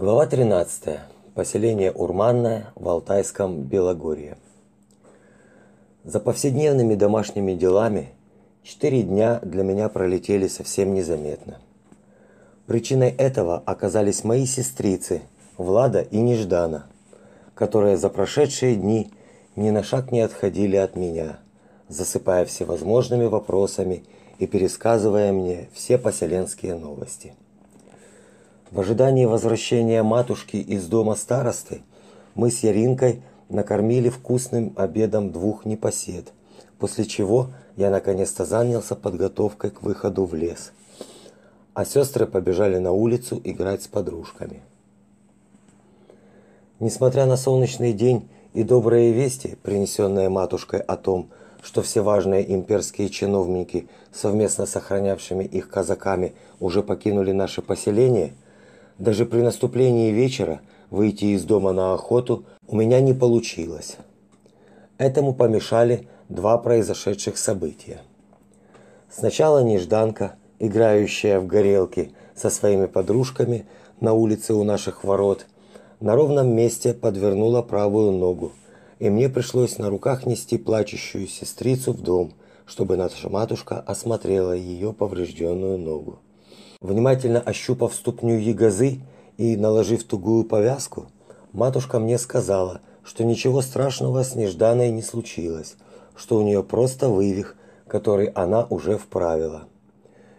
Глава 13. Поселение Урманное в Алтайском Белогорье. За повседневными домашними делами четыре дня для меня пролетели совсем незаметно. Причиной этого оказались мои сестрицы Влада и Неждана, которые за прошедшие дни ни на шаг не отходили от меня, засыпая всевозможными вопросами и пересказывая мне все поселенские новости. В ожидании возвращения матушки из дома старосты мы с Яринкой накормили вкусным обедом двух непосед, после чего я наконец-то занялся подготовкой к выходу в лес. А сестры побежали на улицу играть с подружками. Несмотря на солнечный день и добрые вести, принесенные матушкой о том, что все важные имперские чиновники, совместно с охранявшими их казаками, уже покинули наше поселение – даже при наступлении вечера выйти из дома на охоту у меня не получилось. Этому помешали два произошедших события. Сначала Нежданка, играющая в горелки со своими подружками на улице у наших ворот, на ровном месте подвернула правую ногу, и мне пришлось на руках нести плачущую сестрицу в дом, чтобы наша матушка осмотрела ее поврежденную ногу. Внимательно ощупав ступню ягозы и наложив тугую повязку, матушка мне сказала, что ничего страшного с Нежданой не случилось, что у нее просто вывих, который она уже вправила.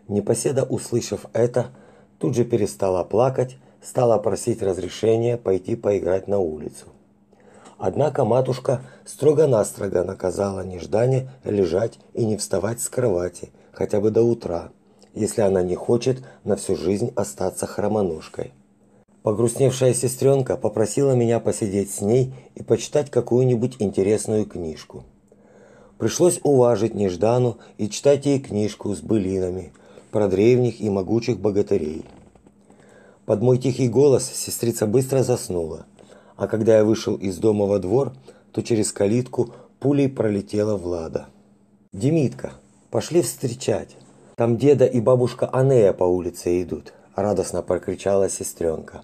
Непоседа, услышав это, тут же перестала плакать, стала просить разрешения пойти поиграть на улицу. Однако матушка строго-настрого наказала Неждане лежать и не вставать с кровати хотя бы до утра, если она не хочет на всю жизнь остаться хромоножкой. Погрустневшая сестренка попросила меня посидеть с ней и почитать какую-нибудь интересную книжку. Пришлось уважить Неждану и читать ей книжку с былинами про древних и могучих богатырей. Под мой тихий голос сестрица быстро заснула, а когда я вышел из дома во двор, то через калитку пулей пролетела Влада. «Демитка, пошли встречать!» Там деда и бабушка Анея по улице идут, радостно прокричала сестренка.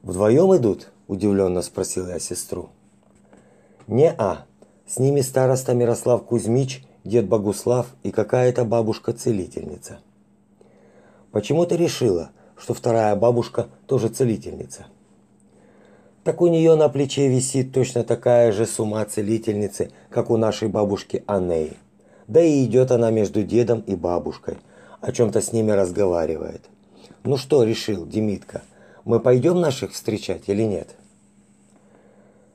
Вдвоем идут? удивленно спросил я сестру. Не-а. С ними староста Мирослав Кузьмич, дед Богуслав и какая-то бабушка-целительница. Почему ты решила, что вторая бабушка тоже целительница? Так у нее на плече висит точно такая же сума целительницы, как у нашей бабушки Анеи. Да и идет она между дедом и бабушкой, о чем-то с ними разговаривает. Ну что, решил Демитка, мы пойдем наших встречать или нет?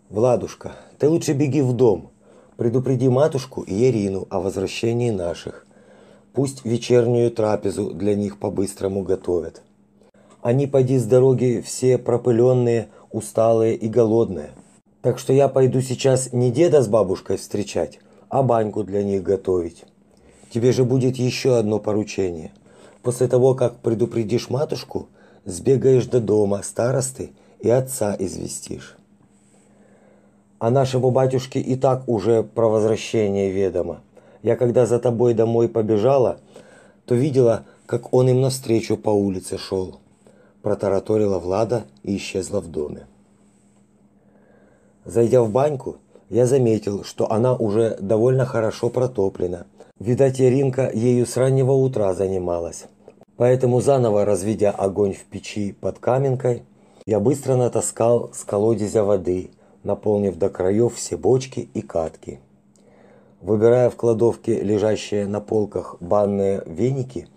Владушка, ты лучше беги в дом, предупреди матушку и Ирину о возвращении наших. Пусть вечернюю трапезу для них по-быстрому готовят. Они поди с дороги все пропыленные, усталые и голодные. Так что я пойду сейчас не деда с бабушкой встречать, а баньку для них готовить. Тебе же будет еще одно поручение. После того, как предупредишь матушку, сбегаешь до дома старосты и отца известишь. А нашему батюшке и так уже про возвращение ведомо. Я когда за тобой домой побежала, то видела, как он им навстречу по улице шел. Протараторила Влада и исчезла в доме. Зайдя в баньку, я заметил, что она уже довольно хорошо протоплена. Видать, Яринка ею с раннего утра занималась. Поэтому заново разведя огонь в печи под каменкой, я быстро натаскал с колодезя воды, наполнив до краев все бочки и катки. Выбирая в кладовке лежащие на полках банные веники,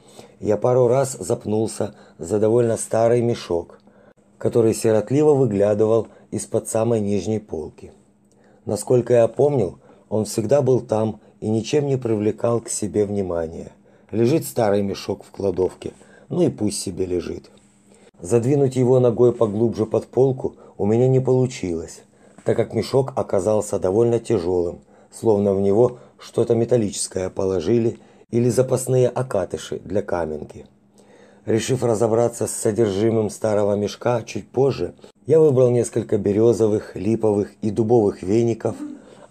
я пару раз запнулся за довольно старый мешок, который сиротливо выглядывал из-под самой нижней полки. Насколько я помнил, он всегда был там и ничем не привлекал к себе внимания. Лежит старый мешок в кладовке, ну и пусть себе лежит. Задвинуть его ногой поглубже под полку у меня не получилось, так как мешок оказался довольно тяжелым, словно в него что-то металлическое положили или запасные окатыши для каменки. Решив разобраться с содержимым старого мешка чуть позже, я выбрал несколько березовых, липовых и дубовых веников,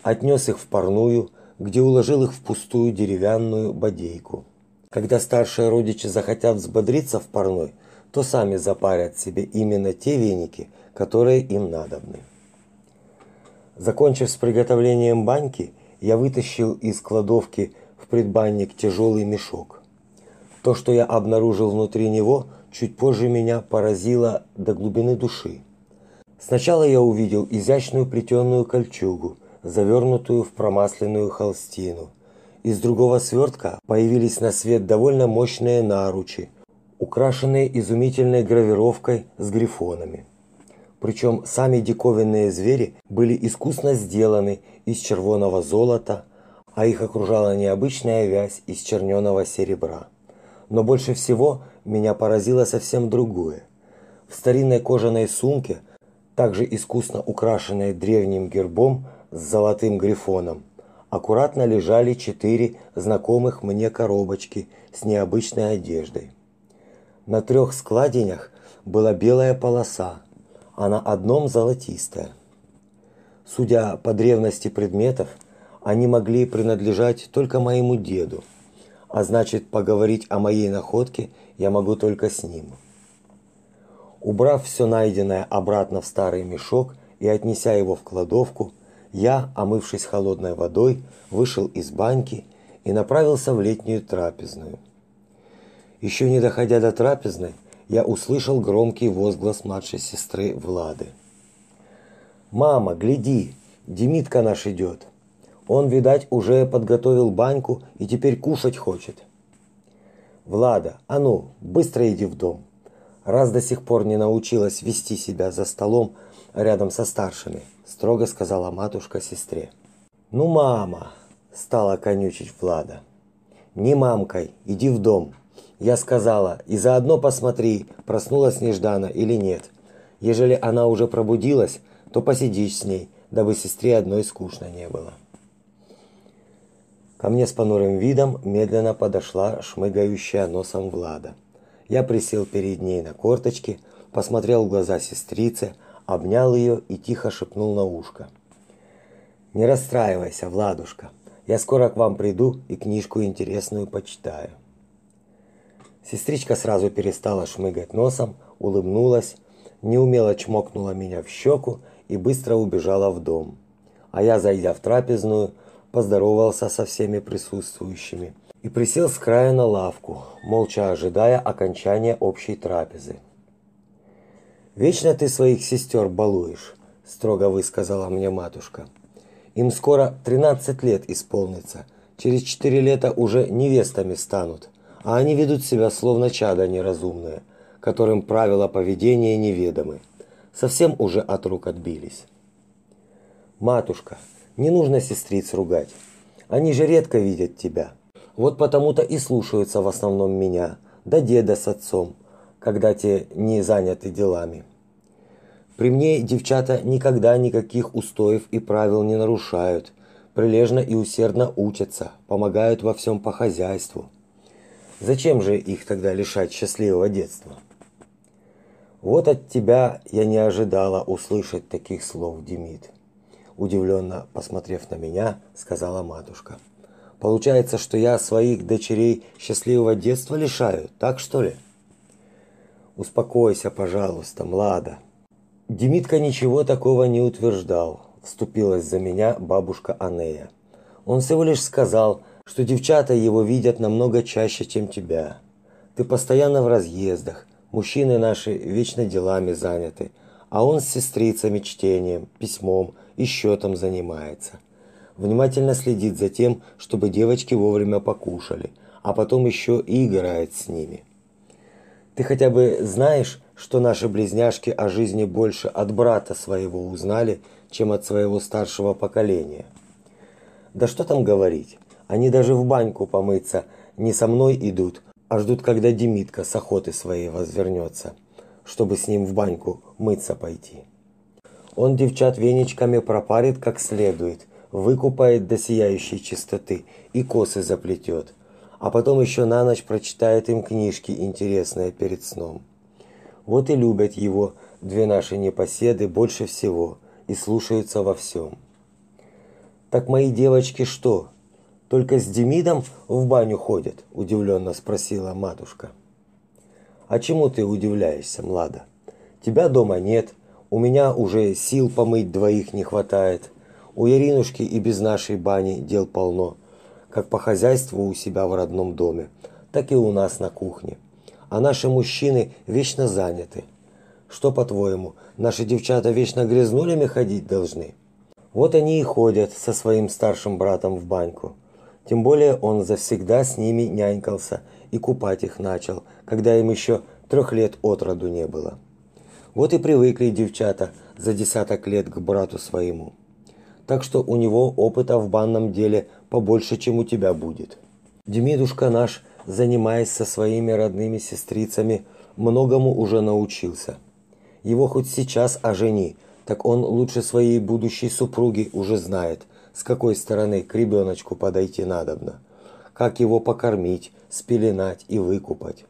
отнес их в парную, где уложил их в пустую деревянную бодейку. Когда старшие родичи захотят взбодриться в парной, то сами запарят себе именно те веники, которые им надобны. Закончив с приготовлением баньки, я вытащил из кладовки в предбанник тяжелый мешок. То, что я обнаружил внутри него, чуть позже меня поразило до глубины души. Сначала я увидел изящную плетеную кольчугу, завернутую в промасленную холстину. Из другого свертка появились на свет довольно мощные наручи, украшенные изумительной гравировкой с грифонами. Причем сами диковинные звери были искусно сделаны из червоного золота, а их окружала необычная вязь из черненого серебра. Но больше всего меня поразило совсем другое. В старинной кожаной сумке, также искусно украшенной древним гербом с золотым грифоном, аккуратно лежали четыре знакомых мне коробочки с необычной одеждой. На трех складенях была белая полоса, а на одном золотистая. Судя по древности предметов, они могли принадлежать только моему деду, а значит, поговорить о моей находке я могу только с ним. Убрав все найденное обратно в старый мешок и отнеся его в кладовку, я, омывшись холодной водой, вышел из баньки и направился в летнюю трапезную. Еще не доходя до трапезной, я услышал громкий возглас младшей сестры Влады. «Мама, гляди, Демитка наш идет!» Он, видать, уже подготовил баньку и теперь кушать хочет. Влада, а ну, быстро иди в дом. Раз до сих пор не научилась вести себя за столом рядом со старшими, строго сказала матушка сестре. Ну, мама, стала конючить Влада. Не мамкой, иди в дом. Я сказала, и заодно посмотри, проснулась неждана или нет. Ежели она уже пробудилась, то посидишь с ней, дабы сестре одной скучно не было. Ко мне с понурым видом медленно подошла шмыгающая носом Влада. Я присел перед ней на корточки, посмотрел в глаза сестрице, обнял ее и тихо шепнул на ушко. «Не расстраивайся, Владушка. Я скоро к вам приду и книжку интересную почитаю». Сестричка сразу перестала шмыгать носом, улыбнулась, неумело чмокнула меня в щеку и быстро убежала в дом. А я, зайдя в трапезную, поздоровался со всеми присутствующими и присел с края на лавку, молча ожидая окончания общей трапезы. «Вечно ты своих сестер балуешь», – строго высказала мне матушка. «Им скоро тринадцать лет исполнится, через четыре лета уже невестами станут, а они ведут себя словно чада неразумные, которым правила поведения неведомы. Совсем уже от рук отбились». «Матушка, не нужно сестриц ругать. Они же редко видят тебя. Вот потому-то и слушаются в основном меня, да деда с отцом, когда те не заняты делами. При мне девчата никогда никаких устоев и правил не нарушают, прилежно и усердно учатся, помогают во всем по хозяйству. Зачем же их тогда лишать счастливого детства? Вот от тебя я не ожидала услышать таких слов, Демид удивленно посмотрев на меня, сказала матушка. Получается, что я своих дочерей счастливого детства лишаю, так что ли? Успокойся, пожалуйста, Млада. Демитка ничего такого не утверждал, вступилась за меня бабушка Анея. Он всего лишь сказал, что девчата его видят намного чаще, чем тебя. Ты постоянно в разъездах, мужчины наши вечно делами заняты, а он с сестрицами чтением, письмом и счетом занимается. Внимательно следит за тем, чтобы девочки вовремя покушали, а потом еще и играет с ними. Ты хотя бы знаешь, что наши близняшки о жизни больше от брата своего узнали, чем от своего старшего поколения? Да что там говорить? Они даже в баньку помыться не со мной идут, а ждут, когда Демитка с охоты своей возвернется, чтобы с ним в баньку мыться пойти. Он девчат веничками пропарит как следует, выкупает до сияющей чистоты и косы заплетет, а потом еще на ночь прочитает им книжки интересные перед сном. Вот и любят его две наши непоседы больше всего и слушаются во всем. Так мои девочки что, только с Демидом в баню ходят? удивленно спросила матушка. А чему ты удивляешься, Млада? Тебя дома нет, у меня уже сил помыть двоих не хватает. У Яринушки и без нашей бани дел полно, как по хозяйству у себя в родном доме, так и у нас на кухне. А наши мужчины вечно заняты. Что, по-твоему, наши девчата вечно грязнулями ходить должны? Вот они и ходят со своим старшим братом в баньку. Тем более он завсегда с ними нянькался и купать их начал, когда им еще трех лет от роду не было. Вот и привыкли девчата за десяток лет к брату своему. Так что у него опыта в банном деле побольше, чем у тебя будет. Демидушка наш, занимаясь со своими родными сестрицами, многому уже научился. Его хоть сейчас ожени, так он лучше своей будущей супруги уже знает, с какой стороны к ребеночку подойти надобно, как его покормить, спеленать и выкупать.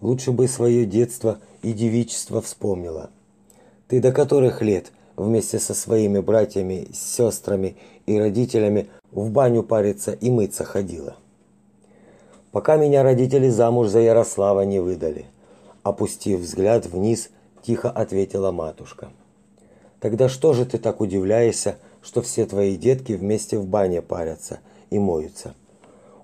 Лучше бы свое детство и девичество вспомнила. Ты до которых лет вместе со своими братьями, сестрами и родителями в баню париться и мыться ходила? Пока меня родители замуж за Ярослава не выдали. Опустив взгляд вниз, тихо ответила матушка. Тогда что же ты так удивляешься, что все твои детки вместе в бане парятся и моются?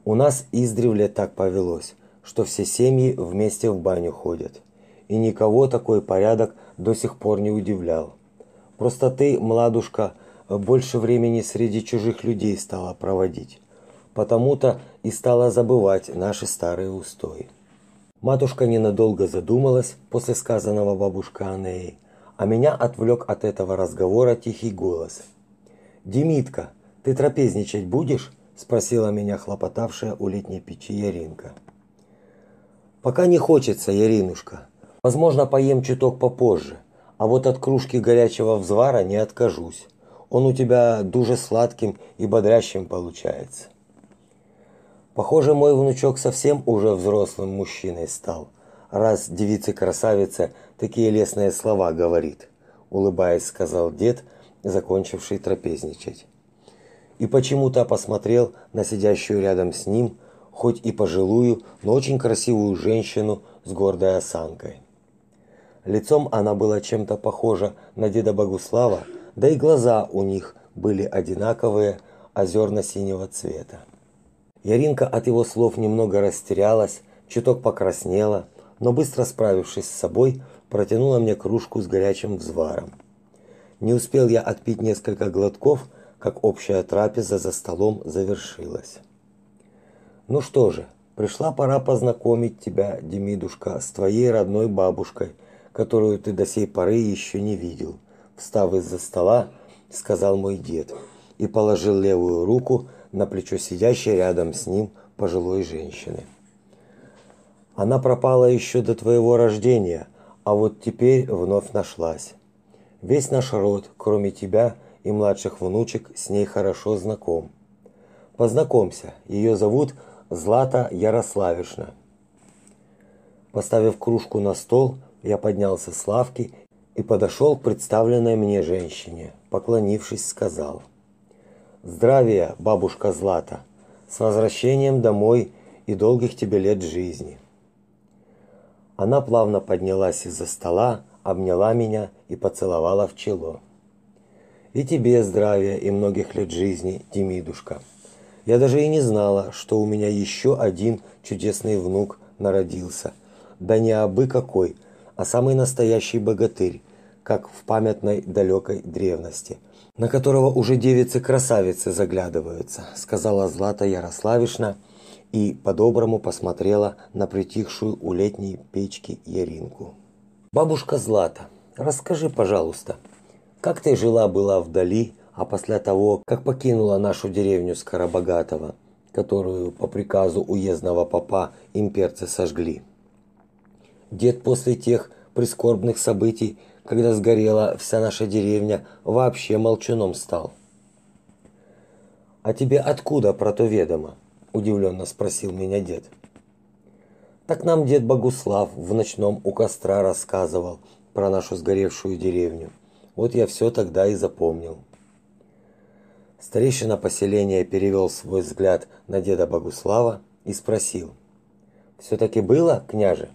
У нас издревле так повелось что все семьи вместе в баню ходят. И никого такой порядок до сих пор не удивлял. Просто ты, младушка, больше времени среди чужих людей стала проводить. Потому-то и стала забывать наши старые устои. Матушка ненадолго задумалась после сказанного бабушкой Анеей, а меня отвлек от этого разговора тихий голос. «Демитка, ты трапезничать будешь?» – спросила меня хлопотавшая у летней печи Яринка. Пока не хочется, Яринушка. Возможно, поем чуток попозже. А вот от кружки горячего взвара не откажусь. Он у тебя дуже сладким и бодрящим получается. Похоже, мой внучок совсем уже взрослым мужчиной стал, раз девице-красавице такие лестные слова говорит, улыбаясь, сказал дед, закончивший трапезничать. И почему-то посмотрел на сидящую рядом с ним хоть и пожилую, но очень красивую женщину с гордой осанкой. Лицом она была чем-то похожа на деда Богуслава, да и глаза у них были одинаковые, озерно-синего цвета. Яринка от его слов немного растерялась, чуток покраснела, но быстро справившись с собой, протянула мне кружку с горячим взваром. Не успел я отпить несколько глотков, как общая трапеза за столом завершилась. Ну что же, пришла пора познакомить тебя, Демидушка, с твоей родной бабушкой, которую ты до сей поры еще не видел. Встав из-за стола, сказал мой дед и положил левую руку на плечо сидящей рядом с ним пожилой женщины. Она пропала еще до твоего рождения, а вот теперь вновь нашлась. Весь наш род, кроме тебя и младших внучек, с ней хорошо знаком. Познакомься, ее зовут Злата Ярославишна. Поставив кружку на стол, я поднялся с лавки и подошел к представленной мне женщине. Поклонившись, сказал: "Здравия, бабушка Злата. С возвращением домой и долгих тебе лет жизни". Она плавно поднялась из-за стола, обняла меня и поцеловала в чело. И тебе здравия и многих лет жизни, Демидушка. Я даже и не знала, что у меня еще один чудесный внук народился. Да не абы какой, а самый настоящий богатырь, как в памятной далекой древности, на которого уже девицы-красавицы заглядываются, сказала Злата Ярославишна и по-доброму посмотрела на притихшую у летней печки Яринку. Бабушка Злата, расскажи, пожалуйста, как ты жила была вдали а после того, как покинула нашу деревню Скоробогатого, которую по приказу уездного попа имперцы сожгли. Дед после тех прискорбных событий, когда сгорела вся наша деревня, вообще молчуном стал. «А тебе откуда про то ведомо?» – удивленно спросил меня дед. Так нам дед Богуслав в ночном у костра рассказывал про нашу сгоревшую деревню. Вот я все тогда и запомнил. Старейшина поселения перевел свой взгляд на деда Богуслава и спросил: "Все таки было, княже?"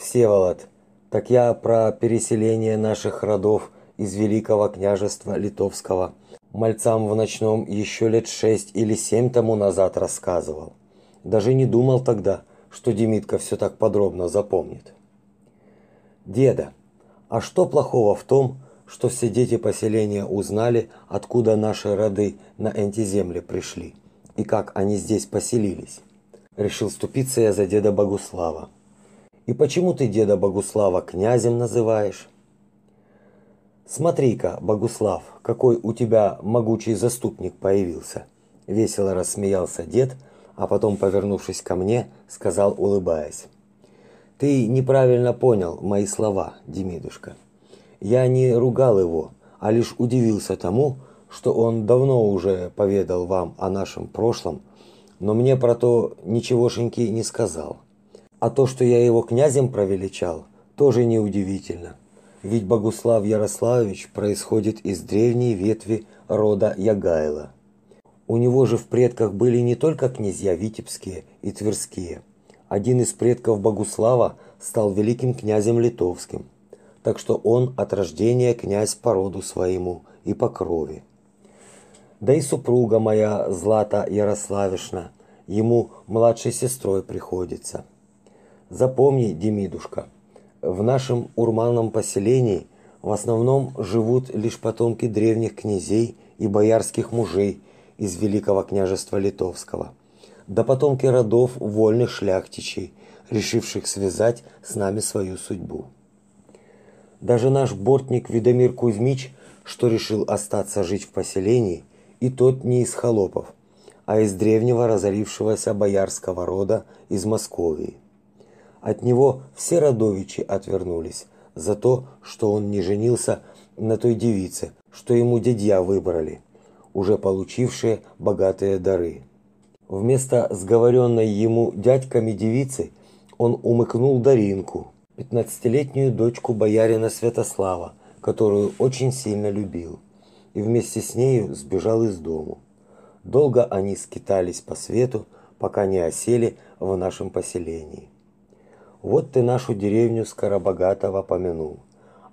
Всеволод, так я про переселение наших родов из Великого княжества Литовского мальцам в ночном еще лет шесть или семь тому назад рассказывал. Даже не думал тогда, что Демитка все так подробно запомнит. Деда, а что плохого в том, что все дети поселения узнали, откуда наши роды на эти земли пришли и как они здесь поселились? Решил ступиться я за деда Богуслава. И почему ты деда Богуслава князем называешь? Смотри-ка, Богуслав, какой у тебя могучий заступник появился. Весело рассмеялся дед, а потом, повернувшись ко мне, сказал, улыбаясь: Ты неправильно понял мои слова, Демидушка. Я не ругал его, а лишь удивился тому, что он давно уже поведал вам о нашем прошлом, но мне про то ничегошеньки не сказал. А то, что я его князем провеличал, тоже неудивительно. Ведь Богуслав Ярославович происходит из древней ветви рода Ягайла. У него же в предках были не только князья витебские и тверские. Один из предков Богуслава стал великим князем литовским. Так что он от рождения князь по роду своему и по крови. Да и супруга моя Злата Ярославишна ему младшей сестрой приходится. Запомни, Демидушка, в нашем урманном поселении в основном живут лишь потомки древних князей и боярских мужей из Великого княжества Литовского, да потомки родов вольных шляхтичей, решивших связать с нами свою судьбу. Даже наш бортник Видомир Кузьмич, что решил остаться жить в поселении, и тот не из холопов, а из древнего разорившегося боярского рода из Московии. От него все родовичи отвернулись за то, что он не женился на той девице, что ему дядья выбрали – уже получившие богатые дары. Вместо сговоренной ему дядьками девицы он умыкнул Даринку, пятнадцатилетнюю дочку боярина Святослава, которую очень сильно любил, и вместе с нею сбежал из дому. Долго они скитались по свету, пока не осели в нашем поселении. Вот ты нашу деревню Скоробогатого помянул.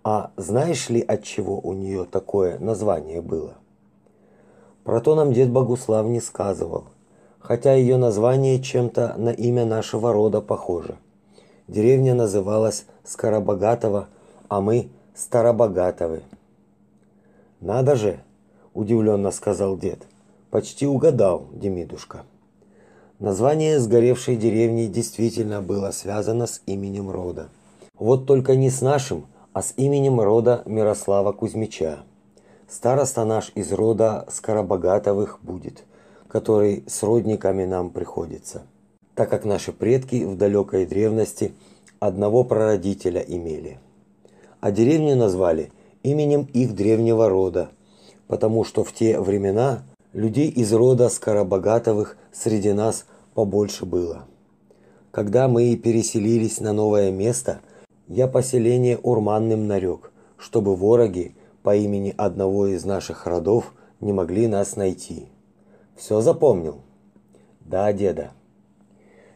А знаешь ли, от чего у нее такое название было? Про то нам дед Богуслав не сказывал, хотя ее название чем-то на имя нашего рода похоже. Деревня называлась Скоробогатова, а мы Старобогатовы. Надо же, удивленно сказал дед. Почти угадал, Демидушка. Название сгоревшей деревни действительно было связано с именем рода. Вот только не с нашим, а с именем рода Мирослава Кузьмича. Староста наш из рода Скоробогатовых будет, который с родниками нам приходится, так как наши предки в далекой древности одного прародителя имели. А деревню назвали именем их древнего рода, потому что в те времена людей из рода Скоробогатовых среди нас побольше было. Когда мы переселились на новое место, я поселение Урманным нарек, чтобы вороги по имени одного из наших родов не могли нас найти. Все запомнил? Да, деда.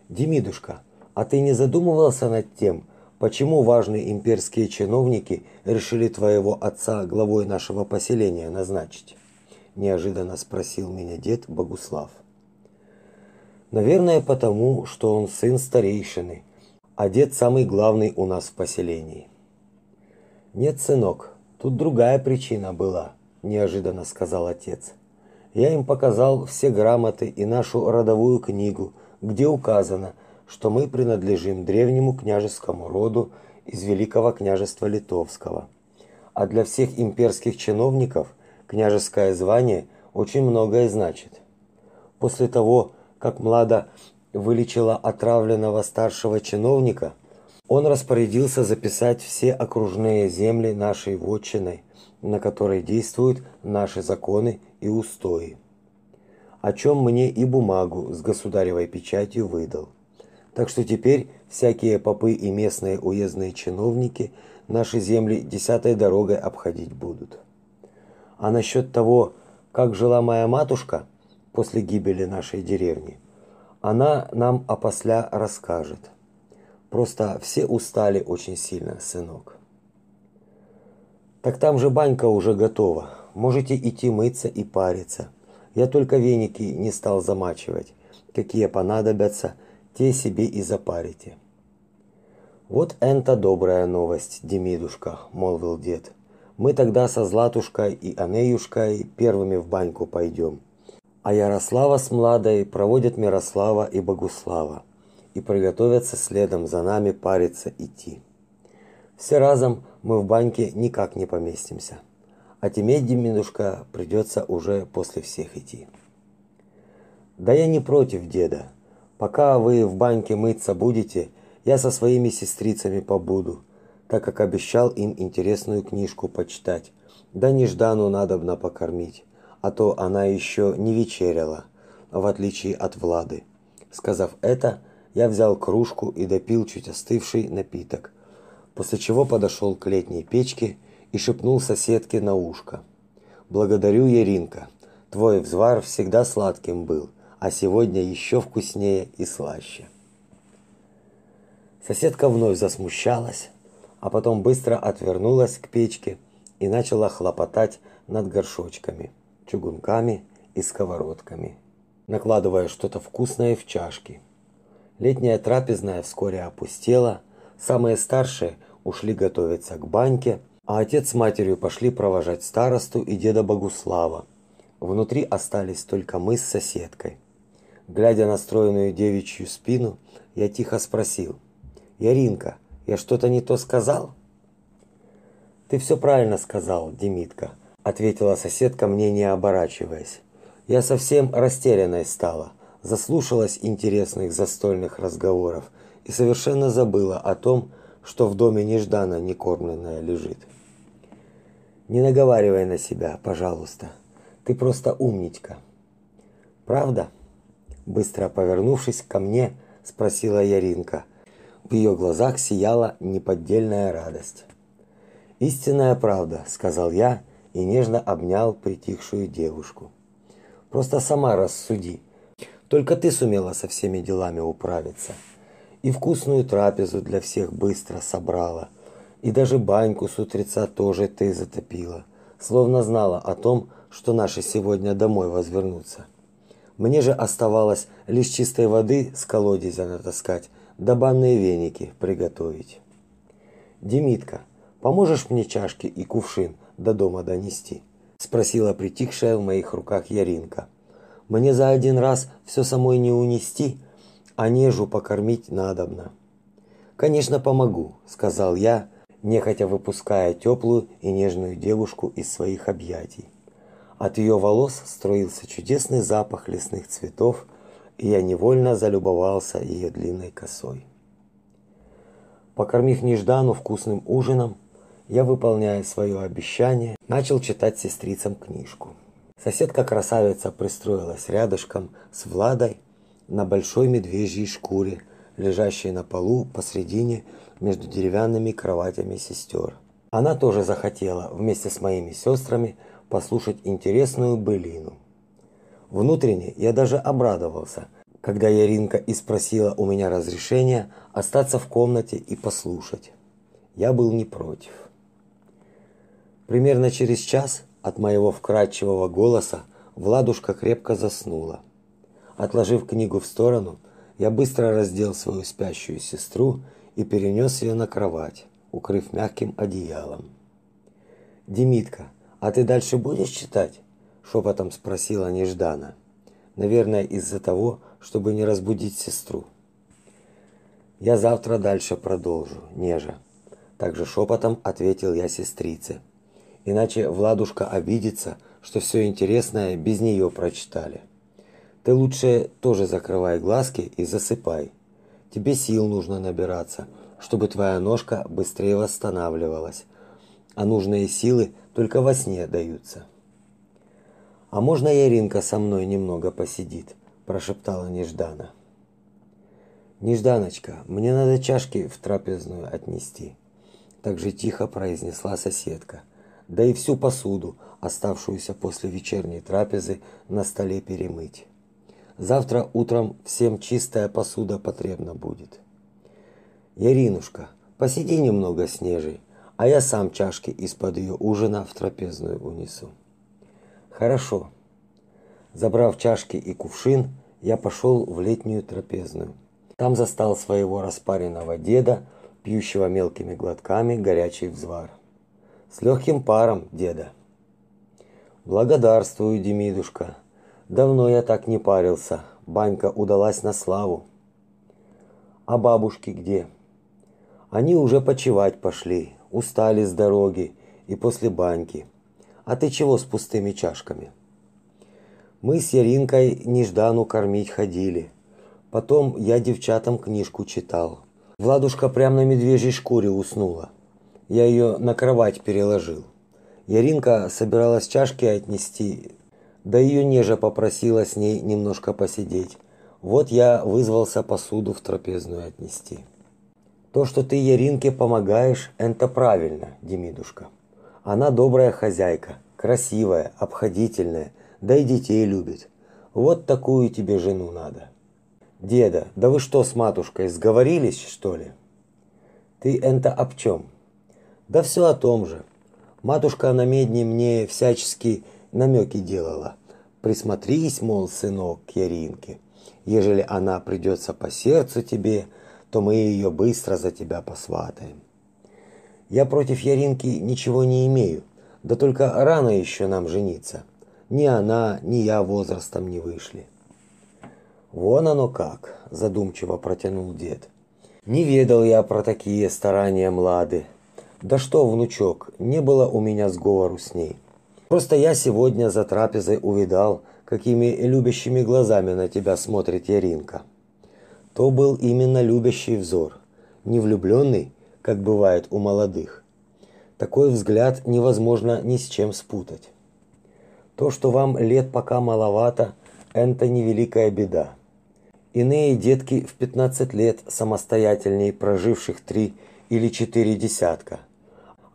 Демидушка, а ты не задумывался над тем, почему важные имперские чиновники решили твоего отца главой нашего поселения назначить? Неожиданно спросил меня дед Богуслав. Наверное, потому, что он сын старейшины, а дед самый главный у нас в поселении. Нет, сынок, Тут другая причина была, неожиданно сказал отец. Я им показал все грамоты и нашу родовую книгу, где указано, что мы принадлежим древнему княжескому роду из Великого княжества Литовского. А для всех имперских чиновников княжеское звание очень многое значит. После того, как Млада вылечила отравленного старшего чиновника, он распорядился записать все окружные земли нашей вотчины, на которой действуют наши законы и устои. О чем мне и бумагу с государевой печатью выдал. Так что теперь всякие попы и местные уездные чиновники наши земли десятой дорогой обходить будут. А насчет того, как жила моя матушка после гибели нашей деревни, она нам опосля расскажет. Просто все устали очень сильно, сынок. Так там же банька уже готова. Можете идти мыться и париться. Я только веники не стал замачивать. Какие понадобятся, те себе и запарите. Вот это добрая новость, Демидушка, молвил дед. Мы тогда со Златушкой и Анеюшкой первыми в баньку пойдем. А Ярослава с Младой проводят Мирослава и Богуслава и приготовятся следом за нами париться идти. Все разом мы в баньке никак не поместимся. А тебе, Демидушка, придется уже после всех идти. Да я не против, деда. Пока вы в баньке мыться будете, я со своими сестрицами побуду, так как обещал им интересную книжку почитать. Да неждану надобно покормить, а то она еще не вечеряла, в отличие от Влады. Сказав это, я взял кружку и допил чуть остывший напиток, после чего подошел к летней печке и шепнул соседке на ушко. «Благодарю, Еринка. Твой взвар всегда сладким был, а сегодня еще вкуснее и слаще». Соседка вновь засмущалась, а потом быстро отвернулась к печке и начала хлопотать над горшочками, чугунками и сковородками, накладывая что-то вкусное в чашки. Летняя трапезная вскоре опустела, самые старшие ушли готовиться к баньке, а отец с матерью пошли провожать старосту и деда Богуслава. Внутри остались только мы с соседкой. Глядя на стройную девичью спину, я тихо спросил: "Яринка, я что-то не то сказал?" "Ты все правильно сказал, Демитка", ответила соседка мне не оборачиваясь. Я совсем растерянной стала, заслушалась интересных застольных разговоров и совершенно забыла о том, что в доме нежданно некормленная лежит. Не наговаривай на себя, пожалуйста. Ты просто умничка. Правда? Быстро повернувшись ко мне, спросила Яринка. В ее глазах сияла неподдельная радость. Истинная правда, сказал я и нежно обнял притихшую девушку. Просто сама рассуди. Только ты сумела со всеми делами управиться. И вкусную трапезу для всех быстро собрала – и даже баньку с утреца тоже ты затопила, словно знала о том, что наши сегодня домой возвернутся. Мне же оставалось лишь чистой воды с колодезя натаскать, да банные веники приготовить. Демитка, поможешь мне чашки и кувшин до дома донести? спросила притихшая в моих руках Яринка. Мне за один раз все самой не унести, а нежу покормить надобно. Конечно, помогу, сказал я нехотя выпуская теплую и нежную девушку из своих объятий. От ее волос строился чудесный запах лесных цветов, и я невольно залюбовался ее длинной косой. Покормив Неждану вкусным ужином, я, выполняя свое обещание, начал читать сестрицам книжку. Соседка-красавица пристроилась рядышком с Владой на большой медвежьей шкуре, лежащей на полу посредине между деревянными кроватями сестер. Она тоже захотела вместе с моими сестрами послушать интересную былину. Внутренне я даже обрадовался, когда Яринка и спросила у меня разрешения остаться в комнате и послушать. Я был не против. Примерно через час от моего вкрадчивого голоса Владушка крепко заснула. Отложив книгу в сторону, я быстро раздел свою спящую сестру и перенес ее на кровать, укрыв мягким одеялом. «Демитка, а ты дальше будешь читать?» – шепотом спросила Неждана. Наверное, из-за того, чтобы не разбудить сестру. «Я завтра дальше продолжу, Нежа», – также шепотом ответил я сестрице. «Иначе Владушка обидится, что все интересное без нее прочитали. Ты лучше тоже закрывай глазки и засыпай. Тебе сил нужно набираться, чтобы твоя ножка быстрее восстанавливалась. А нужные силы только во сне даются. А можно Яринка со мной немного посидит, прошептала Неждана. Нежданочка, мне надо чашки в трапезную отнести, так же тихо произнесла соседка. Да и всю посуду, оставшуюся после вечерней трапезы, на столе перемыть. Завтра утром всем чистая посуда потребна будет. Яринушка, посиди немного с Нежей, а я сам чашки из-под ее ужина в трапезную унесу. Хорошо. Забрав чашки и кувшин, я пошел в летнюю трапезную. Там застал своего распаренного деда, пьющего мелкими глотками горячий взвар. С легким паром, деда. Благодарствую, Демидушка. Давно я так не парился. Банька удалась на славу. А бабушки где? Они уже почевать пошли, устали с дороги и после баньки. А ты чего с пустыми чашками? Мы с Яринкой Неждану кормить ходили. Потом я девчатам книжку читал. Владушка прямо на медвежьей шкуре уснула. Я ее на кровать переложил. Яринка собиралась чашки отнести, да ее неже попросила с ней немножко посидеть. Вот я вызвался посуду в трапезную отнести. То, что ты Яринке помогаешь, это правильно, Демидушка. Она добрая хозяйка, красивая, обходительная, да и детей любит. Вот такую тебе жену надо. Деда, да вы что с матушкой сговорились, что ли? Ты это об чем? Да все о том же. Матушка на медне мне всячески намеки делала. Присмотрись, мол, сынок, к Яринке. Ежели она придется по сердцу тебе, то мы ее быстро за тебя посватаем. Я против Яринки ничего не имею, да только рано еще нам жениться. Ни она, ни я возрастом не вышли. Вон оно как, задумчиво протянул дед. Не ведал я про такие старания млады. Да что, внучок, не было у меня сговору с ней. Просто я сегодня за трапезой увидал, какими любящими глазами на тебя смотрит Яринка. То был именно любящий взор, не влюбленный, как бывает у молодых. Такой взгляд невозможно ни с чем спутать. То, что вам лет пока маловато, это невеликая беда. Иные детки в 15 лет самостоятельнее проживших три или четыре десятка –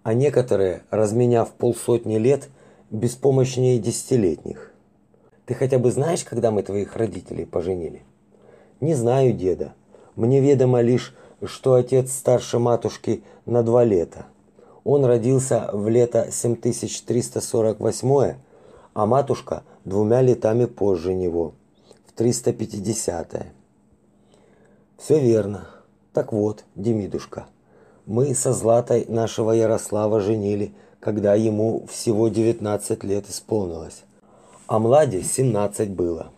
а некоторые, разменяв полсотни лет, беспомощнее десятилетних. Ты хотя бы знаешь, когда мы твоих родителей поженили? Не знаю, деда. Мне ведомо лишь, что отец старше матушки на два лета. Он родился в лето 7348, а матушка двумя летами позже него, в 350. -е. Все верно. Так вот, Демидушка, мы со Златой нашего Ярослава женили, когда ему всего 19 лет исполнилось. А Младе 17 было.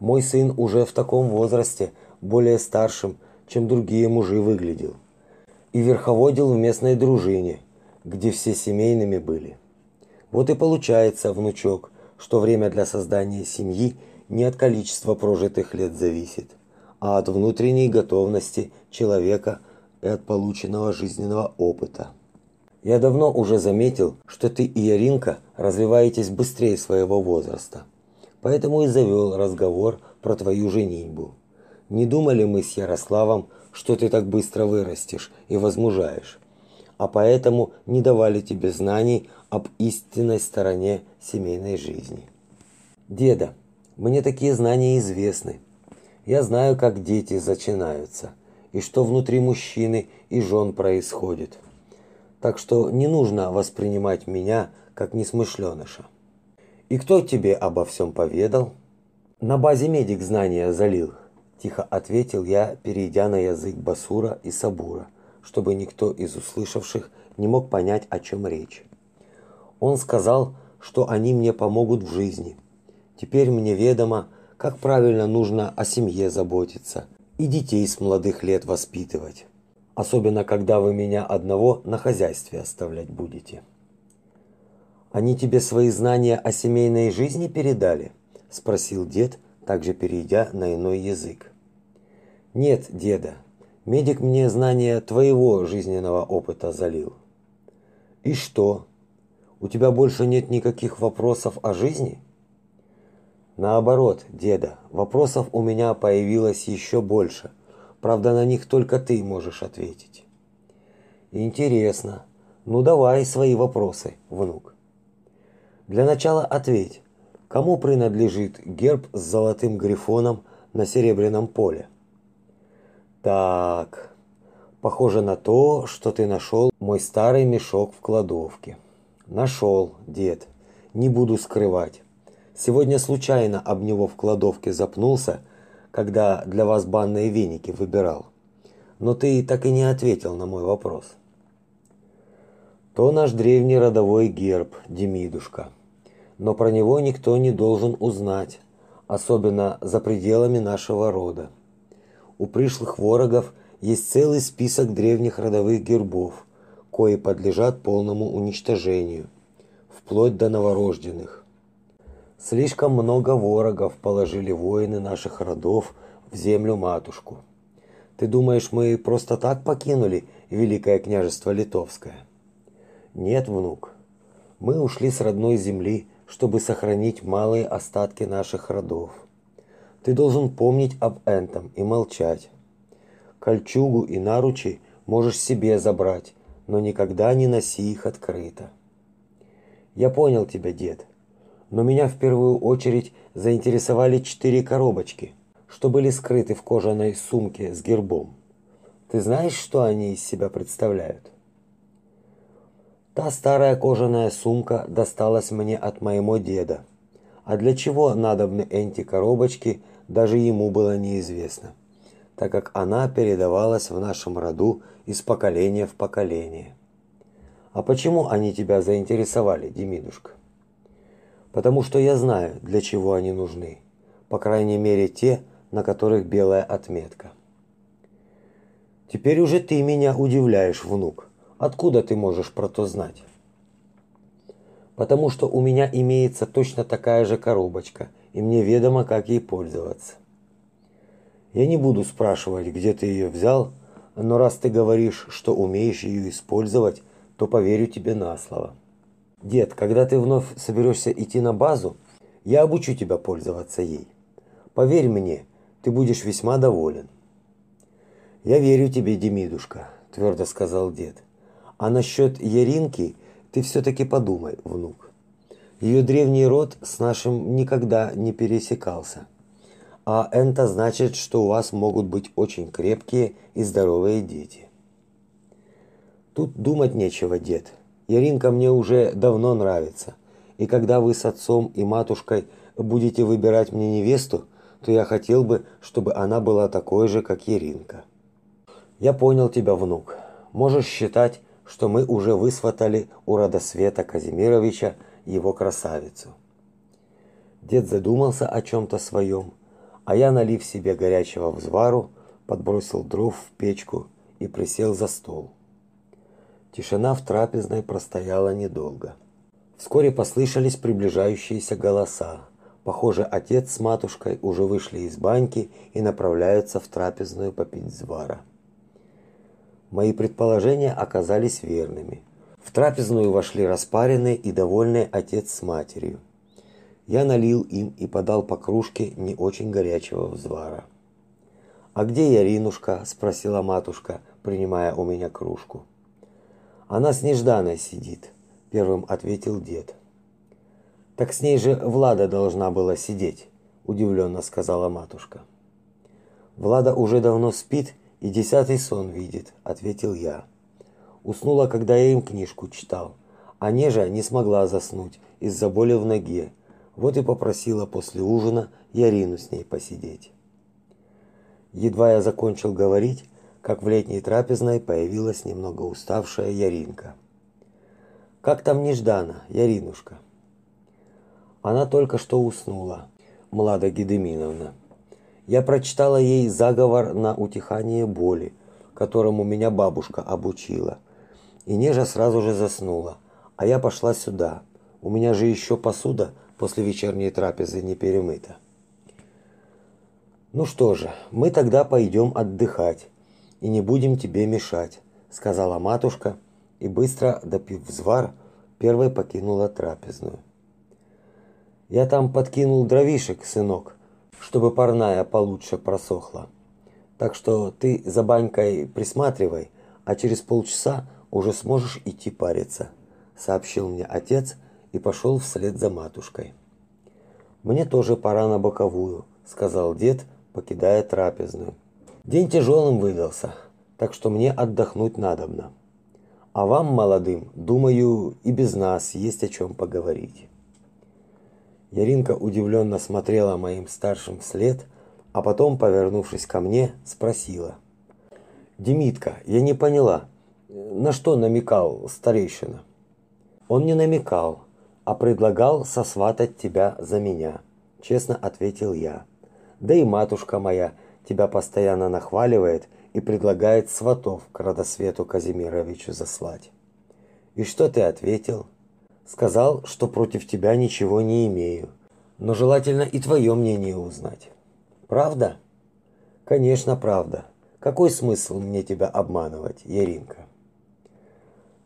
Мой сын уже в таком возрасте, более старшим, чем другие мужи выглядел. И верховодил в местной дружине, где все семейными были. Вот и получается, внучок, что время для создания семьи не от количества прожитых лет зависит, а от внутренней готовности человека – и от полученного жизненного опыта. Я давно уже заметил, что ты и Яринка развиваетесь быстрее своего возраста. Поэтому и завел разговор про твою женитьбу. Не думали мы с Ярославом, что ты так быстро вырастешь и возмужаешь, а поэтому не давали тебе знаний об истинной стороне семейной жизни. Деда, мне такие знания известны. Я знаю, как дети зачинаются – и что внутри мужчины и жен происходит. Так что не нужно воспринимать меня как несмышленыша. И кто тебе обо всем поведал? На базе медик знания залил, тихо ответил я, перейдя на язык басура и сабура, чтобы никто из услышавших не мог понять, о чем речь. Он сказал, что они мне помогут в жизни. Теперь мне ведомо, как правильно нужно о семье заботиться и детей с молодых лет воспитывать. Особенно, когда вы меня одного на хозяйстве оставлять будете. Они тебе свои знания о семейной жизни передали? спросил дед, также перейдя на иной язык. Нет, деда. Медик мне знания твоего жизненного опыта залил. И что? У тебя больше нет никаких вопросов о жизни? Наоборот, деда, вопросов у меня появилось еще больше. Правда, на них только ты можешь ответить. Интересно. Ну давай свои вопросы, внук. Для начала ответь. Кому принадлежит герб с золотым грифоном на серебряном поле? Так. Похоже на то, что ты нашел мой старый мешок в кладовке. Нашел, дед. Не буду скрывать. Сегодня случайно об него в кладовке запнулся, когда для вас банные веники выбирал. Но ты так и не ответил на мой вопрос. То наш древний родовой герб, Демидушка. Но про него никто не должен узнать, особенно за пределами нашего рода. У пришлых ворогов есть целый список древних родовых гербов, кои подлежат полному уничтожению, вплоть до новорожденных. Слишком много ворогов положили воины наших родов в землю матушку. Ты думаешь, мы просто так покинули великое княжество Литовское? Нет, внук. Мы ушли с родной земли, чтобы сохранить малые остатки наших родов. Ты должен помнить об этом и молчать. Кольчугу и наручи можешь себе забрать, но никогда не носи их открыто. Я понял тебя, дед но меня в первую очередь заинтересовали четыре коробочки, что были скрыты в кожаной сумке с гербом. Ты знаешь, что они из себя представляют? Та старая кожаная сумка досталась мне от моего деда. А для чего надобны эти коробочки, даже ему было неизвестно, так как она передавалась в нашем роду из поколения в поколение. А почему они тебя заинтересовали, Демидушка? потому что я знаю, для чего они нужны. По крайней мере, те, на которых белая отметка. Теперь уже ты меня удивляешь, внук. Откуда ты можешь про то знать? Потому что у меня имеется точно такая же коробочка, и мне ведомо, как ей пользоваться. Я не буду спрашивать, где ты ее взял, но раз ты говоришь, что умеешь ее использовать, то поверю тебе на слово. Дед, когда ты вновь соберешься идти на базу, я обучу тебя пользоваться ей. Поверь мне, ты будешь весьма доволен. Я верю тебе, Демидушка, твердо сказал дед. А насчет Яринки ты все-таки подумай, внук. Ее древний род с нашим никогда не пересекался. А это значит, что у вас могут быть очень крепкие и здоровые дети. Тут думать нечего, дед, Яринка мне уже давно нравится. И когда вы с отцом и матушкой будете выбирать мне невесту, то я хотел бы, чтобы она была такой же, как Яринка. Я понял тебя, внук. Можешь считать, что мы уже высватали у Радосвета Казимировича его красавицу. Дед задумался о чем то своем, а я, налив себе горячего взвару, подбросил дров в печку и присел за стол. Тишина в трапезной простояла недолго. Вскоре послышались приближающиеся голоса. Похоже, отец с матушкой уже вышли из баньки и направляются в трапезную попить звара. Мои предположения оказались верными. В трапезную вошли распаренные и довольные отец с матерью. Я налил им и подал по кружке не очень горячего взвара. «А где Яринушка?» – спросила матушка, принимая у меня кружку. Она с Нежданой сидит, первым ответил дед. Так с ней же Влада должна была сидеть, удивленно сказала матушка. Влада уже давно спит и десятый сон видит, ответил я. Уснула, когда я им книжку читал, а Нежа не смогла заснуть из-за боли в ноге. Вот и попросила после ужина Ярину с ней посидеть. Едва я закончил говорить, как в летней трапезной появилась немного уставшая Яринка. Как там неждано, Яринушка? Она только что уснула, Млада Гедеминовна. Я прочитала ей заговор на утихание боли, которому меня бабушка обучила. И Нежа сразу же заснула, а я пошла сюда. У меня же еще посуда после вечерней трапезы не перемыта. Ну что же, мы тогда пойдем отдыхать и не будем тебе мешать, сказала матушка и быстро допив взвар, первой покинула трапезную. Я там подкинул дровишек, сынок, чтобы парная получше просохла. Так что ты за банькой присматривай, а через полчаса уже сможешь идти париться, сообщил мне отец и пошел вслед за матушкой. Мне тоже пора на боковую, сказал дед, покидая трапезную. День тяжелым выдался. так что мне отдохнуть надобно. А вам, молодым, думаю, и без нас есть о чем поговорить. Яринка удивленно смотрела моим старшим вслед, а потом, повернувшись ко мне, спросила: "Демитка, я не поняла, на что намекал старейшина?" "Он не намекал, а предлагал сосватать тебя за меня", честно ответил я. "Да и матушка моя тебя постоянно нахваливает и предлагает сватов к Радосвету Казимировичу заслать. И что ты ответил? Сказал, что против тебя ничего не имею, но желательно и твое мнение узнать. Правда? Конечно, правда. Какой смысл мне тебя обманывать, Яринка?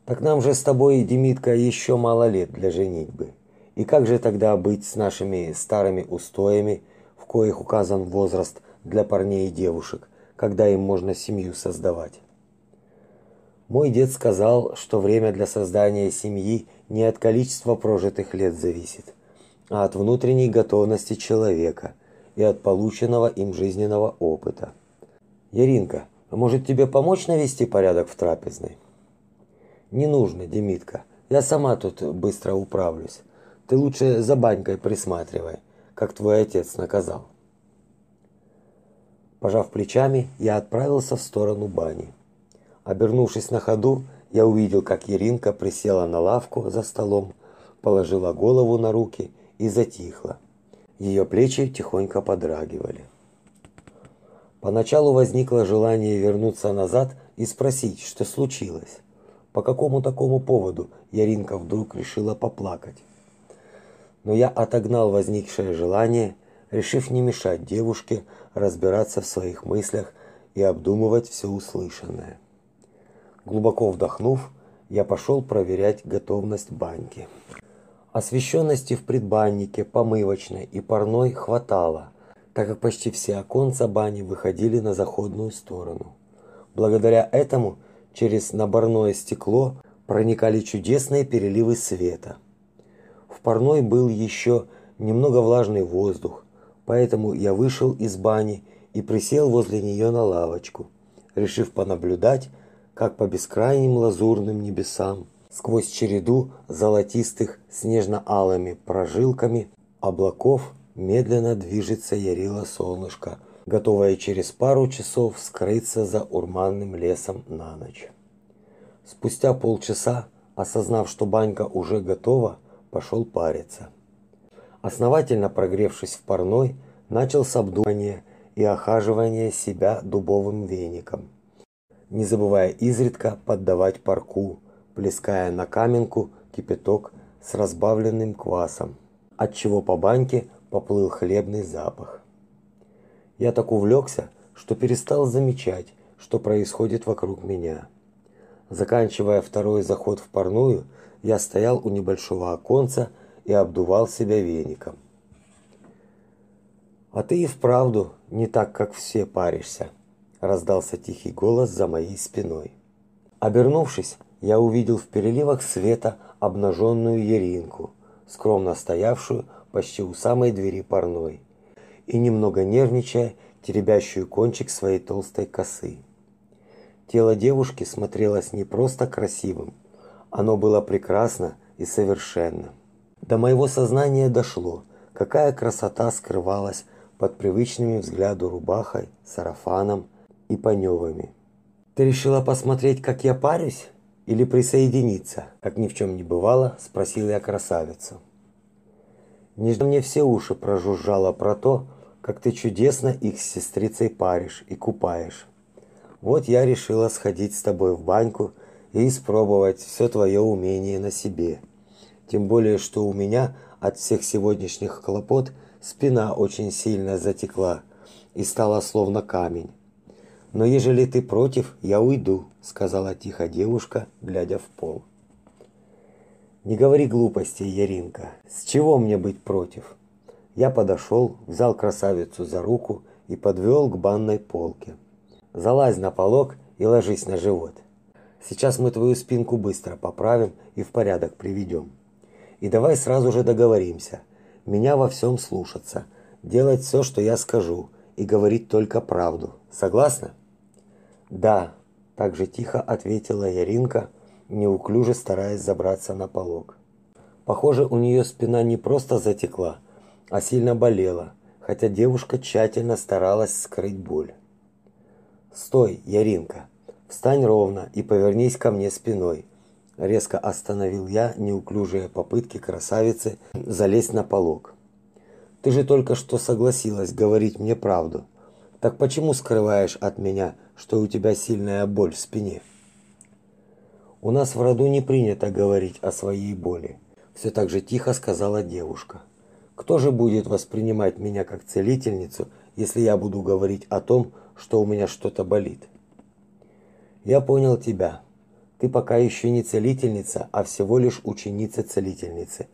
Так нам же с тобой, Демитка, еще мало лет для женитьбы. И как же тогда быть с нашими старыми устоями, в коих указан возраст для парней и девушек, когда им можно семью создавать. Мой дед сказал, что время для создания семьи не от количества прожитых лет зависит, а от внутренней готовности человека и от полученного им жизненного опыта. Яринка, а может тебе помочь навести порядок в трапезной? Не нужно, Демитка. Я сама тут быстро управлюсь. Ты лучше за банькой присматривай, как твой отец наказал. Пожав плечами, я отправился в сторону бани. Обернувшись на ходу, я увидел, как Еринка присела на лавку за столом, положила голову на руки и затихла. Ее плечи тихонько подрагивали. Поначалу возникло желание вернуться назад и спросить, что случилось. По какому такому поводу Яринка вдруг решила поплакать. Но я отогнал возникшее желание – решив не мешать девушке разбираться в своих мыслях и обдумывать все услышанное. Глубоко вдохнув, я пошел проверять готовность баньки. Освещенности в предбаннике, помывочной и парной хватало, так как почти все оконца бани выходили на заходную сторону. Благодаря этому через наборное стекло проникали чудесные переливы света. В парной был еще немного влажный воздух, Поэтому я вышел из бани и присел возле нее на лавочку, решив понаблюдать, как по бескрайним лазурным небесам, сквозь череду золотистых снежно-алыми прожилками облаков медленно движется ярило солнышко, готовое через пару часов скрыться за урманным лесом на ночь. Спустя полчаса, осознав, что банька уже готова, пошел париться. Основательно прогревшись в парной, начал с обдумывания и охаживания себя дубовым веником, не забывая изредка поддавать парку, плеская на каменку кипяток с разбавленным квасом, от чего по баньке поплыл хлебный запах. Я так увлекся, что перестал замечать, что происходит вокруг меня. Заканчивая второй заход в парную, я стоял у небольшого оконца и обдувал себя веником. А ты и вправду не так, как все паришься, раздался тихий голос за моей спиной. Обернувшись, я увидел в переливах света обнаженную Еринку, скромно стоявшую почти у самой двери парной и немного нервничая, теребящую кончик своей толстой косы. Тело девушки смотрелось не просто красивым, оно было прекрасно и совершенно. До моего сознания дошло, какая красота скрывалась под привычными взгляду рубахой, сарафаном и паневыми. Ты решила посмотреть, как я парюсь, или присоединиться? Как ни в чем не бывало, спросил я красавицу. Нежно мне все уши прожужжало про то, как ты чудесно их с сестрицей паришь и купаешь. Вот я решила сходить с тобой в баньку и испробовать все твое умение на себе. Тем более, что у меня от всех сегодняшних хлопот спина очень сильно затекла и стала словно камень. Но ежели ты против, я уйду, сказала тихо девушка, глядя в пол. Не говори глупостей, Яринка. С чего мне быть против? Я подошел, взял красавицу за руку и подвел к банной полке. Залазь на полок и ложись на живот. Сейчас мы твою спинку быстро поправим и в порядок приведем. И давай сразу же договоримся. Меня во всем слушаться, делать все, что я скажу, и говорить только правду. Согласна? Да, Так же тихо ответила Яринка, неуклюже стараясь забраться на полог. Похоже, у нее спина не просто затекла, а сильно болела, хотя девушка тщательно старалась скрыть боль. «Стой, Яринка! Встань ровно и повернись ко мне спиной!» Резко остановил я неуклюжие попытки красавицы залезть на полог. «Ты же только что согласилась говорить мне правду. Так почему скрываешь от меня, что у тебя сильная боль в спине?» У нас в роду не принято говорить о своей боли, все так же тихо сказала девушка. Кто же будет воспринимать меня как целительницу, если я буду говорить о том, что у меня что-то болит? Я понял тебя. Ты пока еще не целительница, а всего лишь ученица целительницы.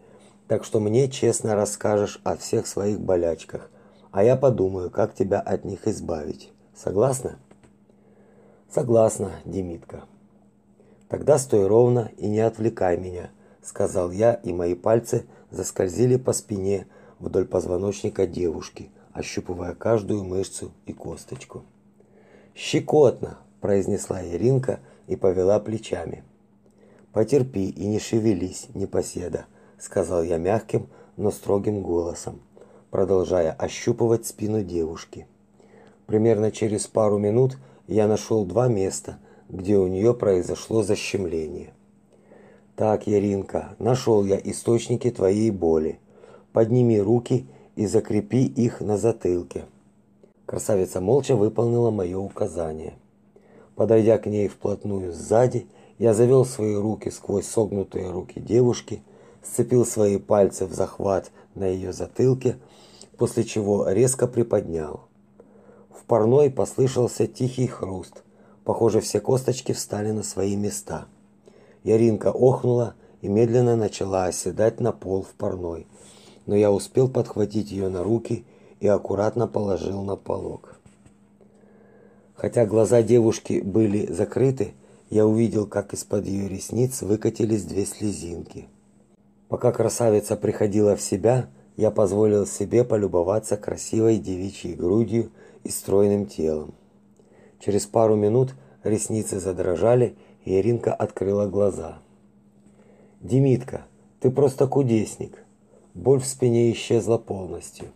Так что мне честно расскажешь о всех своих болячках, а я подумаю, как тебя от них избавить. Согласна? Согласна, Демитка. Тогда стой ровно и не отвлекай меня, сказал я, и мои пальцы заскользили по спине вдоль позвоночника девушки, ощупывая каждую мышцу и косточку. Щекотно, произнесла Иринка и повела плечами. Потерпи и не шевелись, непоседа, сказал я мягким, но строгим голосом, продолжая ощупывать спину девушки. Примерно через пару минут я нашел два места, где у нее произошло защемление. Так, Яринка, нашел я источники твоей боли. Подними руки и закрепи их на затылке. Красавица молча выполнила мое указание. Подойдя к ней вплотную сзади, я завел свои руки сквозь согнутые руки девушки, сцепил свои пальцы в захват на ее затылке, после чего резко приподнял. В парной послышался тихий хруст, Похоже, все косточки встали на свои места. Яринка охнула и медленно начала оседать на пол в парной, но я успел подхватить ее на руки и аккуратно положил на полог. Хотя глаза девушки были закрыты, я увидел, как из-под ее ресниц выкатились две слезинки. Пока красавица приходила в себя, я позволил себе полюбоваться красивой девичьей грудью и стройным телом. Через пару минут ресницы задрожали, и Иринка открыла глаза. Димитка, ты просто кудесник. Боль в спине исчезла полностью.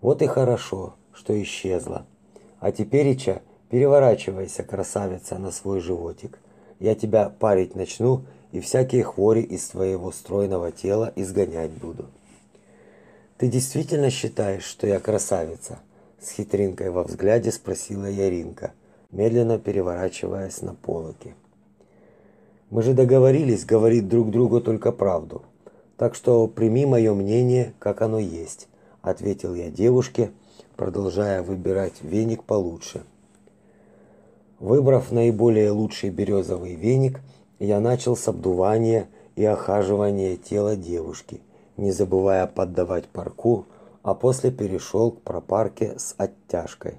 Вот и хорошо, что исчезла. А теперь, Ича, переворачивайся, красавица, на свой животик. Я тебя парить начну и всякие хвори из твоего стройного тела изгонять буду. Ты действительно считаешь, что я красавица? С хитринкой во взгляде спросила Яринка, медленно переворачиваясь на полоке. Мы же договорились говорить друг другу только правду. Так что прими мое мнение, как оно есть, ответил я девушке, продолжая выбирать веник получше. Выбрав наиболее лучший березовый веник, я начал с обдувания и охаживания тела девушки, не забывая поддавать парку а после перешел к пропарке с оттяжкой.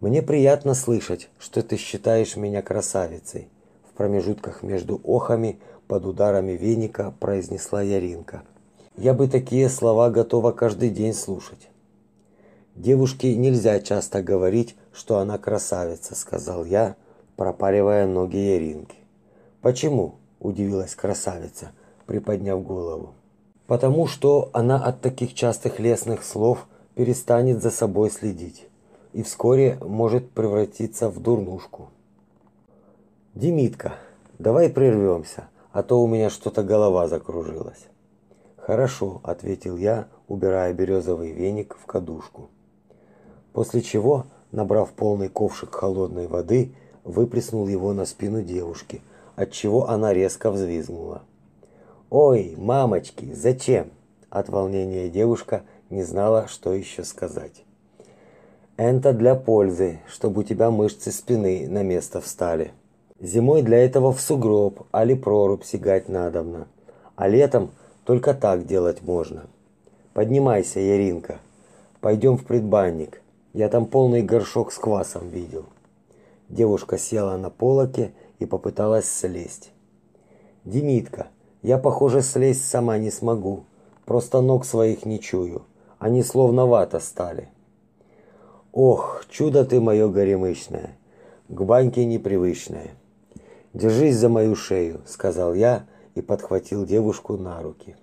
Мне приятно слышать, что ты считаешь меня красавицей, в промежутках между охами под ударами веника произнесла Яринка. Я бы такие слова готова каждый день слушать. Девушке нельзя часто говорить, что она красавица, сказал я, пропаривая ноги Яринки. Почему? удивилась красавица, приподняв голову потому что она от таких частых лестных слов перестанет за собой следить и вскоре может превратиться в дурнушку. Димитка, давай прервемся, а то у меня что-то голова закружилась. Хорошо, ответил я, убирая березовый веник в кадушку. После чего, набрав полный ковшик холодной воды, выплеснул его на спину девушки, от чего она резко взвизгнула. Ой, мамочки, зачем? От волнения девушка не знала, что еще сказать. Это для пользы, чтобы у тебя мышцы спины на место встали. Зимой для этого в сугроб, али прорубь сигать надобно. А летом только так делать можно. Поднимайся, Яринка. Пойдем в предбанник. Я там полный горшок с квасом видел. Девушка села на полоке и попыталась слезть. Демитка, я, похоже, слезть сама не смогу. Просто ног своих не чую. Они словно вата стали. Ох, чудо ты мое горемычное. к баньке непривычное. Держись за мою шею, сказал я и подхватил девушку на руки.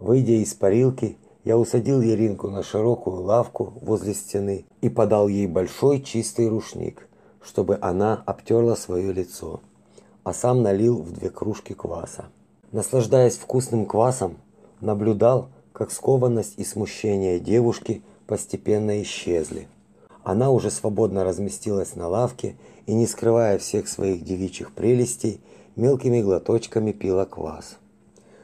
Выйдя из парилки, я усадил Яринку на широкую лавку возле стены и подал ей большой чистый рушник, чтобы она обтерла свое лицо, а сам налил в две кружки кваса. Наслаждаясь вкусным квасом, наблюдал, как скованность и смущение девушки постепенно исчезли. Она уже свободно разместилась на лавке и, не скрывая всех своих девичьих прелестей, мелкими глоточками пила квас.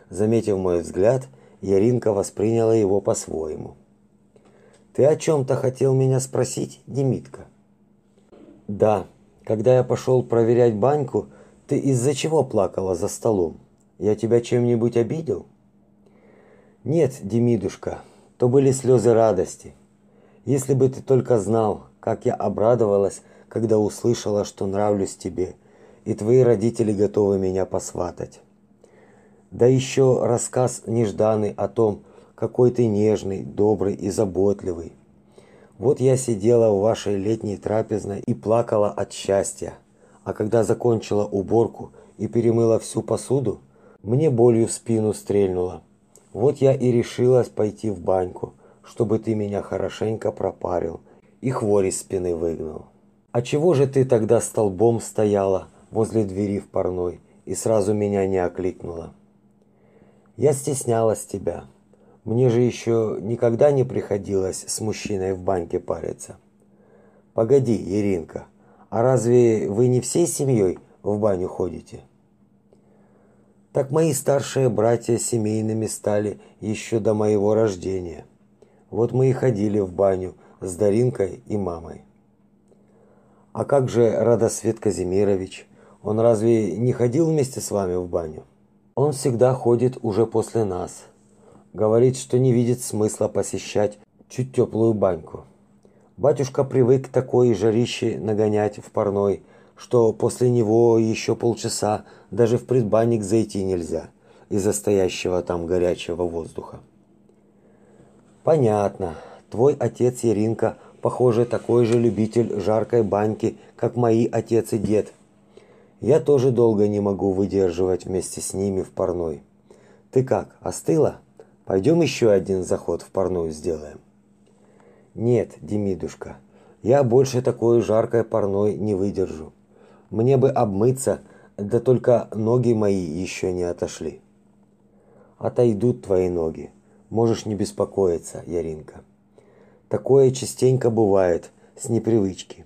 Заметив мой взгляд, Яринка восприняла его по-своему. Ты о чем то хотел меня спросить, Демитка? Да, когда я пошел проверять баньку, ты из-за чего плакала за столом? Я тебя чем-нибудь обидел? Нет, Демидушка, то были слезы радости. Если бы ты только знал, как я обрадовалась, когда услышала, что нравлюсь тебе, и твои родители готовы меня посватать. Да еще рассказ нежданный о том, какой ты нежный, добрый и заботливый. Вот я сидела в вашей летней трапезной и плакала от счастья, а когда закончила уборку и перемыла всю посуду, мне болью в спину стрельнуло. Вот я и решилась пойти в баньку, чтобы ты меня хорошенько пропарил и хвори из спины выгнал. А чего же ты тогда столбом стояла возле двери в парной и сразу меня не окликнула? Я стеснялась тебя. Мне же еще никогда не приходилось с мужчиной в баньке париться. Погоди, Иринка, а разве вы не всей семьей в баню ходите? Так мои старшие братья семейными стали еще до моего рождения. Вот мы и ходили в баню с Даринкой и мамой. А как же Радосвет Казимирович? Он разве не ходил вместе с вами в баню? Он всегда ходит уже после нас. Говорит, что не видит смысла посещать чуть теплую баньку. Батюшка привык такой жарище нагонять в парной, что после него еще полчаса даже в предбанник зайти нельзя из-за стоящего там горячего воздуха. Понятно. Твой отец Яринка, похоже, такой же любитель жаркой баньки, как мои отец и дед. Я тоже долго не могу выдерживать вместе с ними в парной. Ты как, остыла? Пойдем еще один заход в парную сделаем. Нет, Демидушка, я больше такой жаркой парной не выдержу. Мне бы обмыться, да только ноги мои еще не отошли. Отойдут твои ноги. Можешь не беспокоиться, Яринка. Такое частенько бывает с непривычки.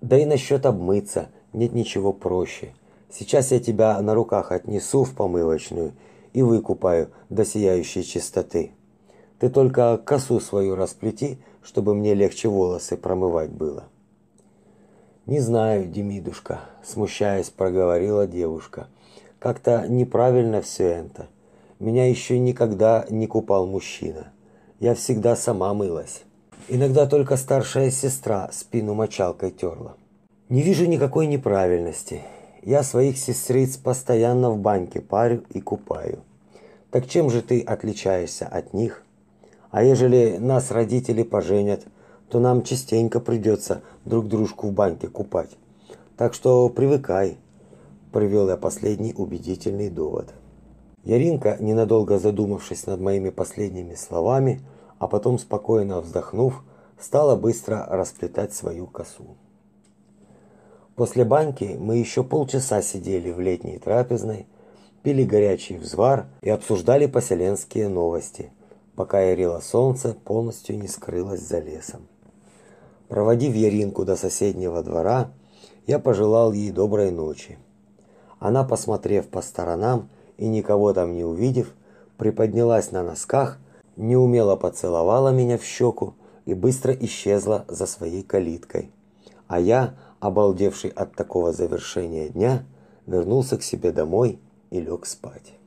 Да и насчет обмыться нет ничего проще. Сейчас я тебя на руках отнесу в помывочную и выкупаю до сияющей чистоты. Ты только косу свою расплети, чтобы мне легче волосы промывать было. Не знаю, Демидушка, смущаясь, проговорила девушка. Как-то неправильно все это. Меня еще никогда не купал мужчина. Я всегда сама мылась. Иногда только старшая сестра спину мочалкой терла. Не вижу никакой неправильности. Я своих сестриц постоянно в баньке парю и купаю. Так чем же ты отличаешься от них? А ежели нас родители поженят, то нам частенько придется друг дружку в баньке купать. Так что привыкай, привел я последний убедительный довод. Яринка, ненадолго задумавшись над моими последними словами, а потом спокойно вздохнув, стала быстро расплетать свою косу. После баньки мы еще полчаса сидели в летней трапезной, пили горячий взвар и обсуждали поселенские новости, пока ярило солнце полностью не скрылось за лесом. Проводив Яринку до соседнего двора, я пожелал ей доброй ночи. Она, посмотрев по сторонам и никого там не увидев, приподнялась на носках, неумело поцеловала меня в щеку и быстро исчезла за своей калиткой. А я, обалдевший от такого завершения дня, вернулся к себе домой и лег спать.